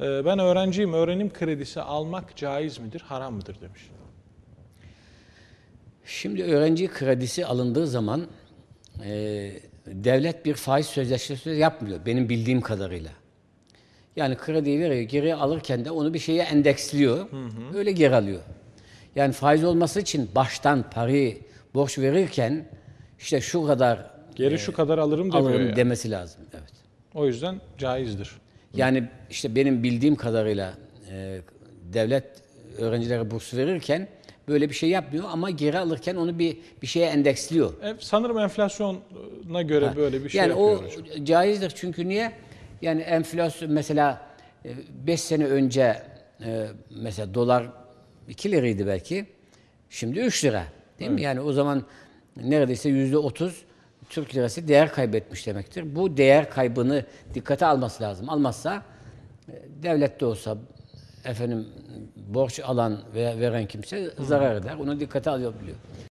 Ee, ben öğrenciyim, öğrenim kredisi almak caiz midir, haram mıdır demiş. Şimdi öğrenci kredisi alındığı zaman e, devlet bir faiz sözleşmesi yapmıyor benim bildiğim kadarıyla. Yani krediyi veriyor, geri alırken de onu bir şeye endeksliyor, öyle geri alıyor. Yani faiz olması için baştan parayı borç verirken işte şu kadar Geri şu kadar alırım demiyor alırım yani. demesi lazım. Evet. O yüzden caizdir. Yani işte benim bildiğim kadarıyla e, devlet öğrencilere burs verirken böyle bir şey yapmıyor ama geri alırken onu bir bir şeye endeksliyor. E, sanırım enflasyona göre böyle bir şey yani o yapıyor hocam. caizdir çünkü niye? Yani enflasyon mesela 5 sene önce e, mesela dolar 2 liraydı belki. Şimdi 3 lira. Değil mi? Yani o zaman neredeyse yüzde 30 Türk lirası değer kaybetmiş demektir. Bu değer kaybını dikkate alması lazım. Almazsa e, devlet de olsa efendim borç alan veya veren kimse zarar eder. Onu dikkate alıyor biliyor.